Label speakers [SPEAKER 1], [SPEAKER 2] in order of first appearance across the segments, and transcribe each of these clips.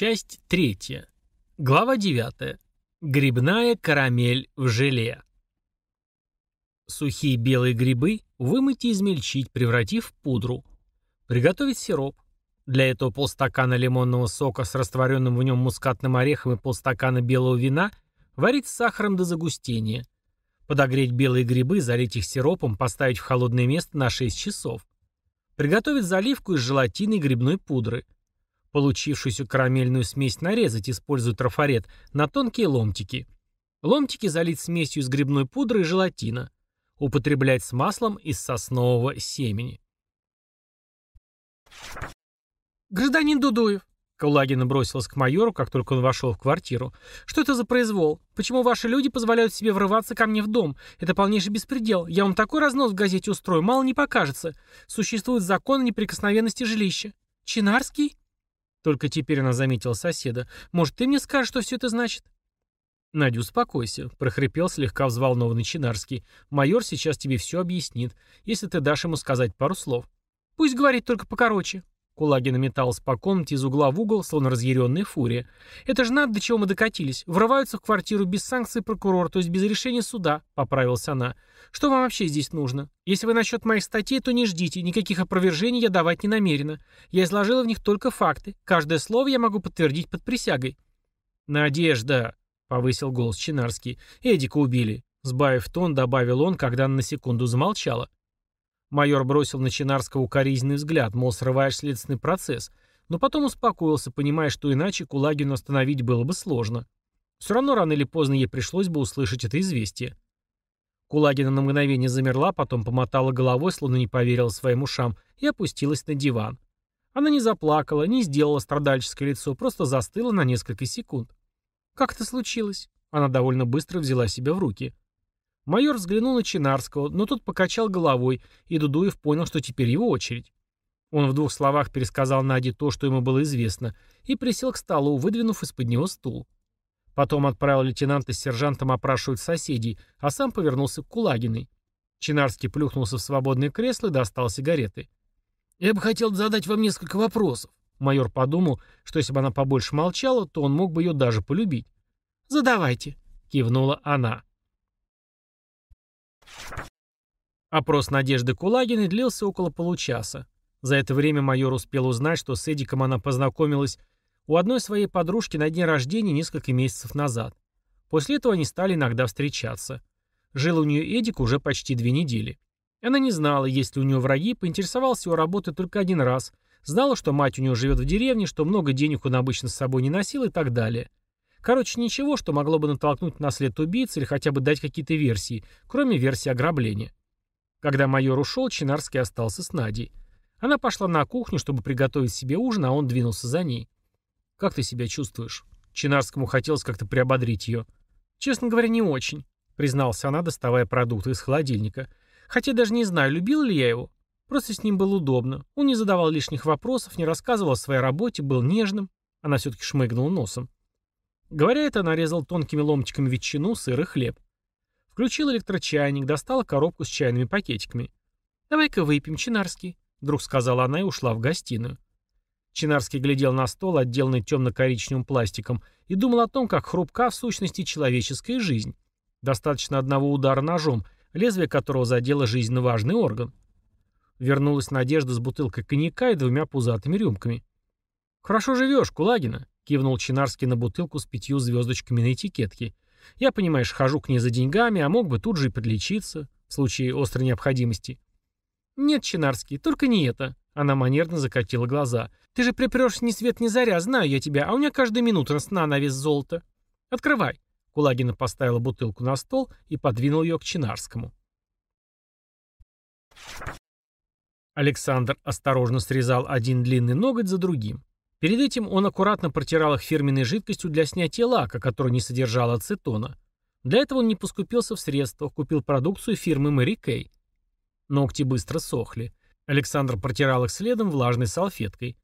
[SPEAKER 1] Часть третья. Глава девятая. Грибная карамель в желе. Сухие белые грибы вымыть и измельчить, превратив в пудру. Приготовить сироп. Для этого полстакана лимонного сока с растворенным в нем мускатным орехом и полстакана белого вина варить с сахаром до загустения. Подогреть белые грибы, залить их сиропом, поставить в холодное место на 6 часов. Приготовить заливку из желатина и грибной пудры – Получившуюся карамельную смесь нарезать, используя трафарет, на тонкие ломтики. Ломтики залить смесью из грибной пудры и желатина. Употреблять с маслом из соснового семени.
[SPEAKER 2] «Гражданин Дудуев»,
[SPEAKER 1] Каулагина бросилась к майору, как только он вошел в квартиру. «Что это за произвол? Почему ваши люди позволяют себе врываться ко мне в дом? Это полнейший беспредел. Я вам такой разнос в газете устрою, мало не покажется. Существует закон о неприкосновенности жилища. Чинарский?» Только теперь она заметила соседа. «Может, ты мне скажешь, что все это значит?»
[SPEAKER 3] «Надя, успокойся», — прохрипел слегка взволнованный Чинарский. «Майор сейчас тебе все объяснит, если ты дашь ему сказать пару слов».
[SPEAKER 2] «Пусть говорит только покороче»,
[SPEAKER 1] Кулагина металась по комнате из угла в угол, словно разъяренная фурия. «Это же надо, до чего мы докатились. Врываются в квартиру без санкции прокурора, то есть без решения суда», — поправилась она. «Что вам вообще здесь нужно? Если вы насчет моих статей, то не ждите. Никаких опровержений я давать не намерена. Я изложила в них только факты. Каждое слово я могу подтвердить под присягой».
[SPEAKER 3] «Надежда», — повысил голос Чинарский. «Эдика убили». Сбавив тон, добавил он, когда она на секунду замолчала. Майор бросил на Чинарского укоризненный взгляд, мол, срываешь следственный процесс, но потом успокоился, понимая, что иначе Кулагину остановить было бы сложно. Все равно рано или поздно ей пришлось бы услышать это известие. Кулагина на мгновение замерла, потом помотала головой, словно не поверила своим ушам, и опустилась на диван. Она не заплакала, не сделала страдальческое лицо, просто застыла на несколько секунд. «Как это случилось?» Она довольно быстро взяла себя в руки. Майор взглянул на Чинарского, но тот покачал головой, и Дудуев понял, что теперь его очередь. Он в двух словах пересказал Наде то, что ему было известно, и присел к столу, выдвинув из-под него стул. Потом отправил лейтенанта с сержантом опрашивать соседей, а сам повернулся к Кулагиной. Чинарский плюхнулся в свободное кресло и достал сигареты. «Я бы хотел задать вам несколько вопросов». Майор подумал, что если бы она побольше молчала, то он мог бы ее даже полюбить.
[SPEAKER 2] «Задавайте», — кивнула она.
[SPEAKER 1] Опрос Надежды Кулагиной длился около получаса. За это время майор успел узнать, что с Эдиком она познакомилась у одной своей подружки на дне рождения несколько месяцев назад. После этого они стали иногда встречаться. Жил у нее Эдик уже почти две недели. Она не знала, есть ли у нее враги, поинтересовалась его работой только один раз, знала, что мать у нее живет в деревне, что много денег он обычно с собой не носил и так далее. Короче, ничего, что могло бы натолкнуть на след убийцы или хотя бы дать какие-то версии, кроме версии ограбления. Когда майор ушел, Чинарский остался с Надей. Она пошла на кухню, чтобы приготовить себе ужин, а он двинулся за ней. «Как ты себя чувствуешь?» Чинарскому хотелось как-то приободрить ее.
[SPEAKER 2] «Честно говоря, не очень», — призналась она, доставая продукты из холодильника. «Хотя даже не знаю, любила ли я его. Просто с ним было удобно. Он не задавал лишних вопросов, не рассказывал о своей работе, был нежным». Она все-таки шмыгнула носом. Говоря это, нарезал тонкими ломтиками ветчину, сыр и хлеб. Включил электрочайник, достала коробку с чайными пакетиками. «Давай-ка выпьем, Чинарский», — вдруг сказала она и ушла в гостиную. Чинарский глядел на стол, отделанный темно-коричневым пластиком, и думал о том, как хрупка в сущности человеческая жизнь. Достаточно одного удара ножом, лезвие которого задело жизненно важный орган. Вернулась Надежда с бутылкой коньяка и двумя пузатыми рюмками. «Хорошо живешь, Кулагина», Кивнул Чинарский на бутылку с пятью звездочками на этикетке. Я, понимаешь, хожу к ней за деньгами, а мог бы тут же и подлечиться, в случае острой необходимости. Нет, Чинарский, только не это. Она манерно закатила глаза. Ты же припрешь ни свет ни заря, знаю я тебя, а у меня каждая минута сна на вес золота. Открывай. Кулагина поставила бутылку на стол и подвинул ее к Чинарскому. Александр осторожно срезал один длинный ноготь за другим. Перед этим он аккуратно протирал их фирменной жидкостью для снятия лака, которая не содержала ацетона. Для этого он не поскупился в средствах, купил продукцию фирмы Мэри Кей. Ногти быстро сохли. Александр протирал их следом влажной салфеткой.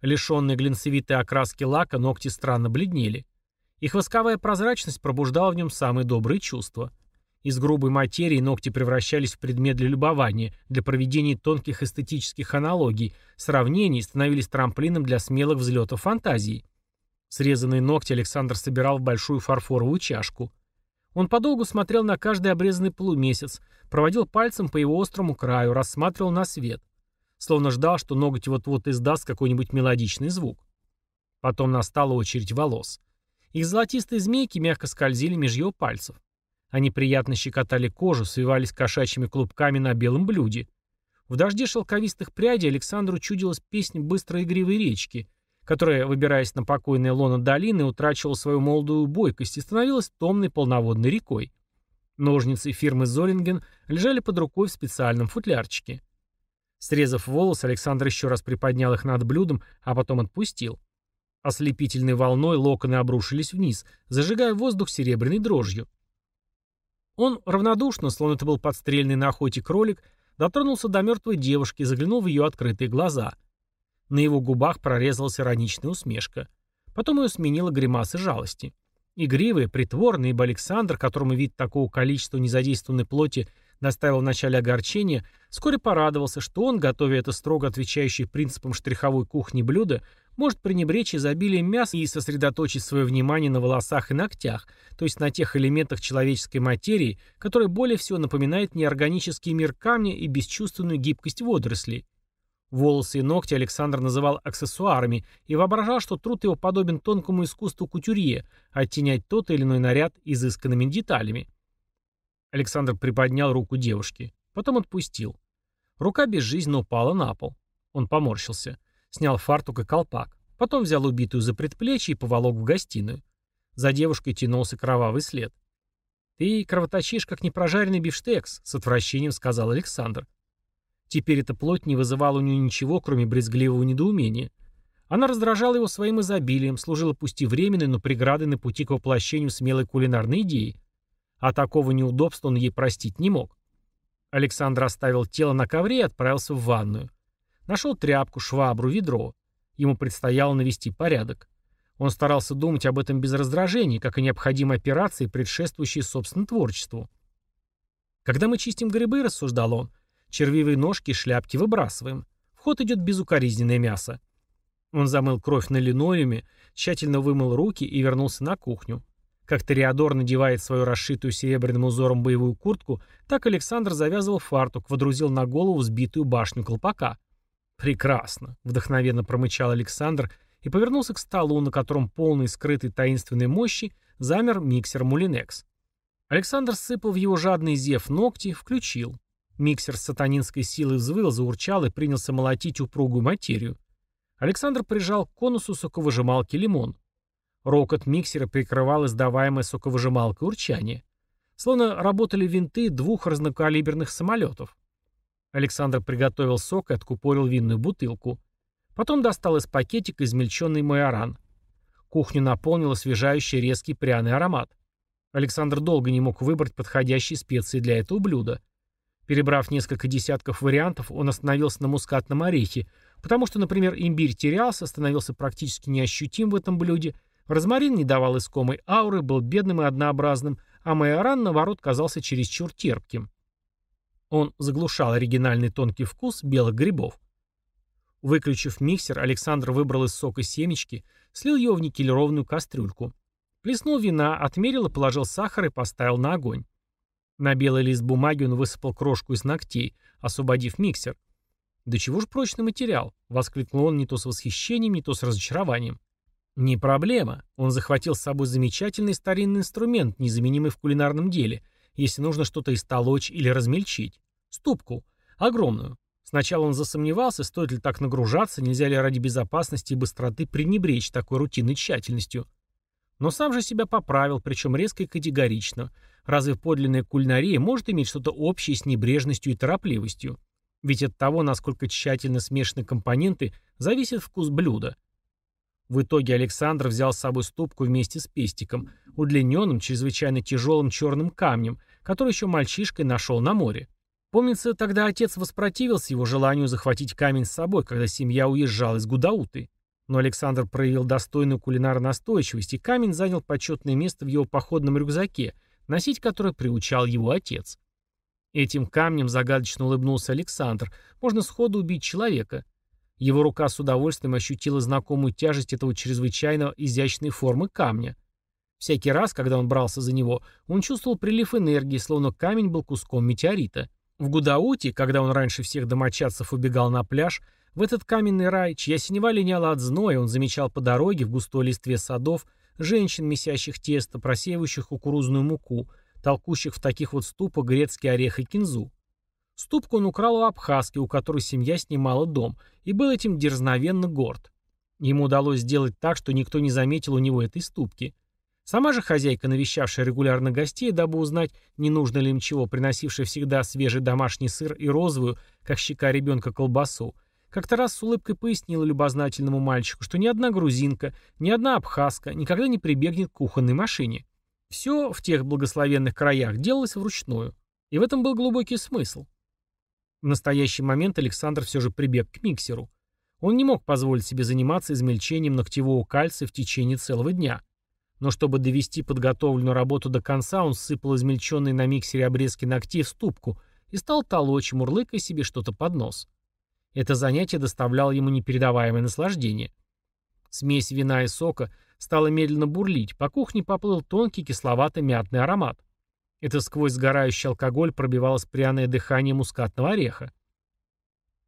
[SPEAKER 2] Лишенные глинцевитой окраски лака ногти странно бледнели. Их восковая прозрачность пробуждала в нем самые добрые чувства. Из грубой материи ногти превращались в предмет для любования, для проведения тонких эстетических аналогий, сравнений, становились трамплином для смелых взлетов фантазии. Срезанные ногти Александр собирал в большую фарфоровую чашку. Он подолгу смотрел на каждый обрезанный полумесяц, проводил пальцем по его острому краю, рассматривал на свет. Словно ждал, что ноготь вот-вот издаст какой-нибудь мелодичный звук. Потом настала очередь волос. Их золотистые змейки мягко скользили меж его пальцев. Они приятно щекотали кожу, свивались кошачьими клубками на белом блюде. В дожде шелковистых прядей Александру чудилась песня быстрой игривой речки, которая, выбираясь на покойное лоно долины, утрачивала свою молодую бойкость и становилась томной полноводной рекой. Ножницы фирмы Золинген лежали под рукой в специальном футлярчике. Срезав волос, Александр еще раз приподнял их над блюдом, а потом отпустил. Ослепительной волной локоны обрушились вниз, зажигая воздух серебряной дрожью. Он равнодушно, словно это был подстрельный на охоте кролик, дотронулся до мертвой девушки и заглянул в ее открытые глаза. На его губах прорезалась ироничная усмешка. Потом ее сменила гримаса жалости. Игривый, притворный, ибо Александр, которому вид такого количества незадействованной плоти доставил вначале огорчение, вскоре порадовался, что он, готовя это строго отвечающее принципам штриховой кухни блюдо, может пренебречь изобилием мяса и сосредоточить свое внимание на волосах и ногтях, то есть на тех элементах человеческой материи, которые более всего напоминают неорганический мир камня и бесчувственную гибкость водорослей. Волосы и ногти Александр называл аксессуарами и воображал, что труд его подобен тонкому искусству кутюрье, оттенять тот или иной наряд изысканными деталями. Александр приподнял руку девушки, потом отпустил. Рука безжизненно упала на пол. Он поморщился. Снял фартук и колпак. Потом взял убитую за предплечье и поволок в гостиную. За девушкой тянулся кровавый след. «Ты кровоточишь, как непрожаренный бифштекс», — с отвращением сказал Александр. Теперь эта плоть не вызывала у нее ничего, кроме брезгливого недоумения. Она раздражала его своим изобилием, служила пусть и временной, но преградой на пути к воплощению смелой кулинарной идеи. А такого неудобства он ей простить не мог. Александр оставил тело на ковре и отправился в ванную. Нашел тряпку, швабру, ведро. Ему предстояло навести порядок. Он старался думать об этом без раздражения, как о необходимой операции, предшествующей собственному творчеству. Когда мы чистим грибы, рассуждал он, червивые ножки и шляпки выбрасываем. В ход идет безукоризненное мясо. Он замыл кровь на линолеуме, тщательно вымыл руки и вернулся на кухню. Как Тореадор надевает свою расшитую серебряным узором боевую куртку, так Александр завязывал фартук, водрузил на голову взбитую башню колпака. «Прекрасно», — вдохновенно промычал Александр и повернулся к столу, на котором полный скрытой таинственной мощи замер миксер Мулинекс. Александр сыпал в его жадный зев ногти, включил. Миксер с сатанинской силой взвыл, заурчал и принялся молотить упругую материю. Александр прижал к конусу соковыжималки лимон. Рокот миксера прикрывал издаваемое соковыжималкой урчание. Словно работали винты двух разнокалиберных самолетов. Александр приготовил сок и откупорил винную бутылку. Потом достал из пакетика измельченный майоран. Кухню наполнил освежающий резкий пряный аромат. Александр долго не мог выбрать подходящие специи для этого блюда. Перебрав несколько десятков вариантов, он остановился на мускатном орехе, потому что, например, имбирь терялся, становился практически неощутим в этом блюде, розмарин не давал искомой ауры, был бедным и однообразным, а майоран, наоборот, казался чересчур терпким. Он заглушал оригинальный тонкий вкус белых грибов. Выключив миксер, Александр выбрал из сока семечки, слил его в никелированную кастрюльку. Плеснул вина, отмерил и положил сахар и поставил на огонь. На белый лист бумаги он высыпал крошку из ногтей, освободив миксер. «Да чего ж прочный материал?» — воскликнул он не то с восхищением, не то с разочарованием. «Не проблема. Он захватил с собой замечательный старинный инструмент, незаменимый в кулинарном деле, если нужно что-то истолочь или размельчить. Ступку. Огромную. Сначала он засомневался, стоит ли так нагружаться, нельзя ли ради безопасности и быстроты пренебречь такой рутинной тщательностью. Но сам же себя поправил, причем резко и категорично. Разве подлинная кулинария может иметь что-то общее с небрежностью и торопливостью? Ведь от того, насколько тщательно смешаны компоненты, зависит вкус блюда. В итоге Александр взял с собой ступку вместе с пестиком, удлиненным, чрезвычайно тяжелым черным камнем, который еще мальчишкой нашел на море. Помнится, тогда отец воспротивился его желанию захватить камень с собой, когда семья уезжала из Гудауты. Но Александр проявил достойную кулинарную настойчивость, и камень занял почетное место в его походном рюкзаке, носить который приучал его отец. Этим камнем загадочно улыбнулся Александр. Можно сходу убить человека. Его рука с удовольствием ощутила знакомую тяжесть этого чрезвычайно изящной формы камня. Всякий раз, когда он брался за него, он чувствовал прилив энергии, словно камень был куском метеорита. В Гудауте, когда он раньше всех домочадцев убегал на пляж, в этот каменный рай, чья синева линяла от зноя, он замечал по дороге в густой листве садов женщин, месящих тесто, просеивающих кукурузную муку, толкущих в таких вот ступах грецкий орех и кинзу. Ступку он украл у Абхазки, у которой семья снимала дом, и был этим дерзновенно горд. Ему удалось сделать так, что никто не заметил у него этой ступки. Сама же хозяйка, навещавшая регулярно гостей, дабы узнать, не нужно ли им чего, приносившая всегда свежий домашний сыр и розовую, как щека ребенка, колбасу, как-то раз с улыбкой пояснила любознательному мальчику, что ни одна грузинка, ни одна абхазка никогда не прибегнет к кухонной машине. Все в тех благословенных краях делалось вручную. И в этом был глубокий смысл. В настоящий момент Александр все же прибег к миксеру. Он не мог позволить себе заниматься измельчением ногтевого кальция в течение целого дня. Но чтобы довести подготовленную работу до конца, он сыпал измельченные на миксере обрезки ногтей в ступку и стал толочь, мурлыкая себе что-то под нос. Это занятие доставляло ему непередаваемое наслаждение. Смесь вина и сока стала медленно бурлить, по кухне поплыл тонкий кисловато-мятный аромат. Это сквозь сгорающий алкоголь пробивалось пряное дыхание мускатного ореха.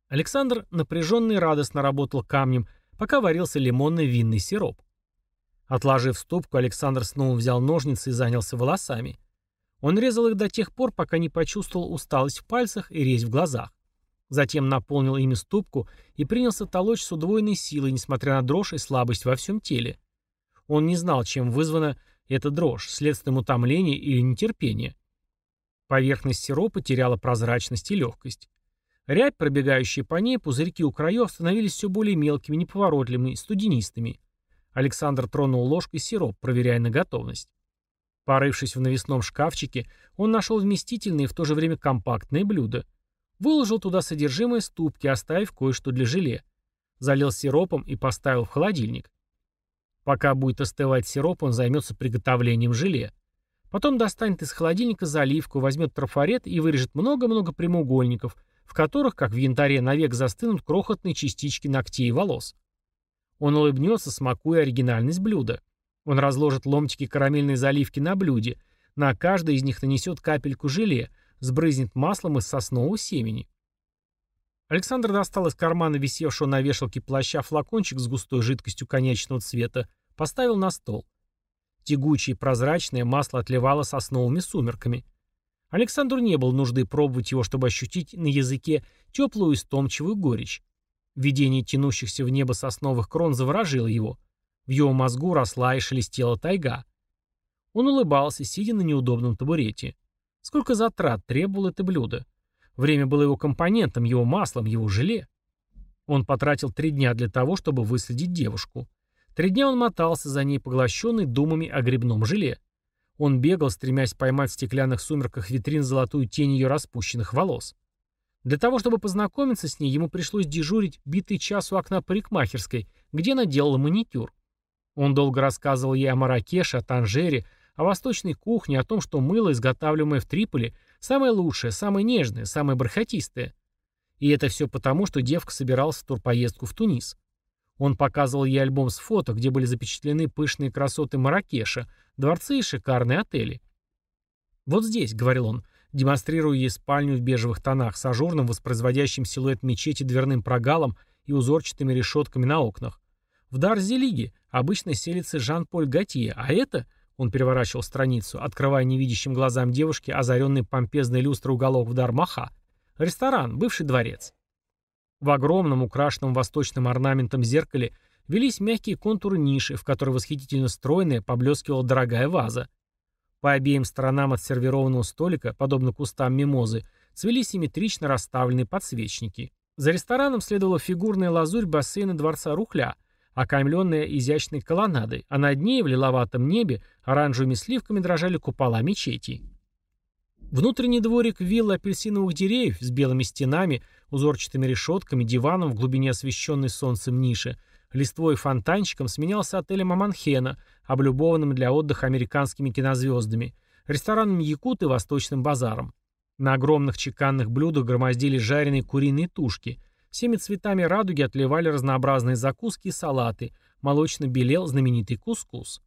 [SPEAKER 2] Александр напряженно и радостно работал камнем, пока варился лимонный винный сироп. Отложив ступку, Александр снова взял ножницы и занялся волосами. Он резал их до тех пор, пока не почувствовал усталость в пальцах и резь в глазах. Затем наполнил ими ступку и принялся толочь с удвоенной силой, несмотря на дрожь и слабость во всем теле. Он не знал, чем вызвана эта дрожь, следствием утомления или нетерпения. Поверхность сиропа теряла прозрачность и легкость. Рябь, пробегающая по ней, пузырьки у краев становились все более мелкими, неповоротливыми, студенистыми. Александр тронул ложкой сироп, проверяя на готовность. Порывшись в навесном шкафчике, он нашел вместительное и в то же время компактное блюдо. Выложил туда содержимое ступки, оставив кое-что для желе. Залил сиропом и поставил в холодильник. Пока будет остывать сироп, он займется приготовлением желе. Потом достанет из холодильника заливку, возьмет трафарет и вырежет много-много прямоугольников, в которых, как в янтаре, навек застынут крохотные частички ногтей и волос. Он улыбнется, смакуя оригинальность блюда. Он разложит ломтики карамельной заливки на блюде. На каждой из них нанесет капельку желе, сбрызнет маслом из соснового семени. Александр достал из кармана висевшего на вешалке плаща флакончик с густой жидкостью конечного цвета, поставил на стол. Тягучее и прозрачное масло отливало сосновыми сумерками. Александру не было нужды пробовать его, чтобы ощутить на языке теплую и стомчивую горечь. Видение тянущихся в небо сосновых крон заворожило его. В его мозгу росла и шелестела тайга. Он улыбался, сидя на неудобном табурете. Сколько затрат требовало это блюдо? Время было его компонентом, его маслом, его желе. Он потратил три дня для того, чтобы выследить девушку. Три дня он мотался за ней, поглощенный думами о грибном желе. Он бегал, стремясь поймать в стеклянных сумерках витрин золотую тень ее распущенных волос. Для того, чтобы познакомиться с ней, ему пришлось дежурить битый час у окна парикмахерской, где она делала маникюр. Он долго рассказывал ей о Маракеше, о Танжере, о восточной кухне, о том, что мыло, изготавливаемое в Триполи, самое лучшее, самое нежное, самое бархатистое. И это все потому, что девка собиралась в турпоездку в Тунис. Он показывал ей альбом с фото, где были запечатлены пышные красоты Маракеша, дворцы и шикарные отели. «Вот здесь», — говорил он, демонстрируя ей спальню в бежевых тонах с ажурным, воспроизводящим силуэт мечети дверным прогалом и узорчатыми решетками на окнах. В Дарзелиге обычно селится Жан-Поль Готье, а это, он переворачивал страницу, открывая невидящим глазам девушки озаренный помпезной люстрой уголок в Дармаха, ресторан, бывший дворец. В огромном, украшенном восточным орнаментом зеркале велись мягкие контуры ниши, в которой восхитительно стройная поблескивала дорогая ваза. По обеим сторонам от сервированного столика, подобно кустам мимозы, цвели симметрично расставленные подсвечники. За рестораном следовала фигурная лазурь бассейна дворца Рухля,
[SPEAKER 1] окаймленная изящной колоннадой, а над ней в лиловатом небе оранжевыми сливками дрожали купола мечетей. Внутренний дворик виллы апельсиновых деревьев с белыми стенами, узорчатыми решетками, диваном в глубине освещенной солнцем ниши, листвой и фонтанчиком сменялся отелем Аманхена, облюбованным для отдыха американскими кинозвездами, рестораном Якут и Восточным базаром. На огромных чеканных блюдах громоздились жареные куриные тушки. Всеми цветами радуги отливали разнообразные закуски и салаты. Молочно белел знаменитый кускус.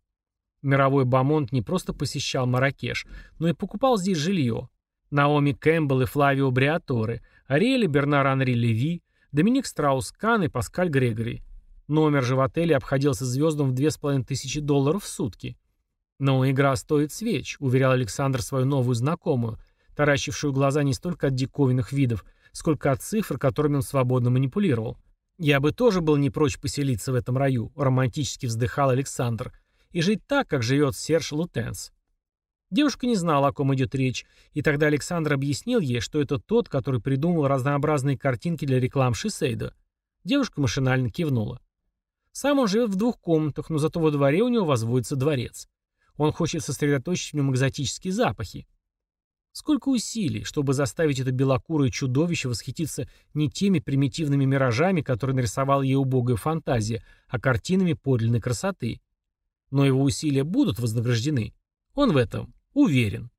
[SPEAKER 1] Мировой бомонд не просто посещал Марракеш, но и покупал здесь жилье. Наоми Кэмпбелл и Флавио Бриаторе, Ариэль Бернар Анри Леви, Доминик Стросс-Кан и Паскаль Грегори. Номер же в отеле обходился звездам в 2500 долларов в сутки. «Но игра стоит свеч», — уверял Александр свою новую знакомую, таращившую глаза не столько от диковинных видов, сколько от цифр, которыми он свободно манипулировал. «Я бы тоже был не прочь поселиться в этом раю», — романтически вздыхал Александр, «и жить так, как живет Серж Лутенс». Девушка не знала, о ком идет речь, и тогда Александр объяснил ей, что это тот, который придумал разнообразные картинки для реклам Шисейда. Девушка машинально кивнула. Сам он живет в двух комнатах, но зато во дворе у него возводится дворец. Он хочет сосредоточить в нем экзотические запахи. Сколько усилий, чтобы заставить это белокурое чудовище восхититься не теми примитивными миражами, которые нарисовала ей убогая фантазия, а картинами подлинной красоты. Но его усилия будут вознаграждены. Он в этом уверен.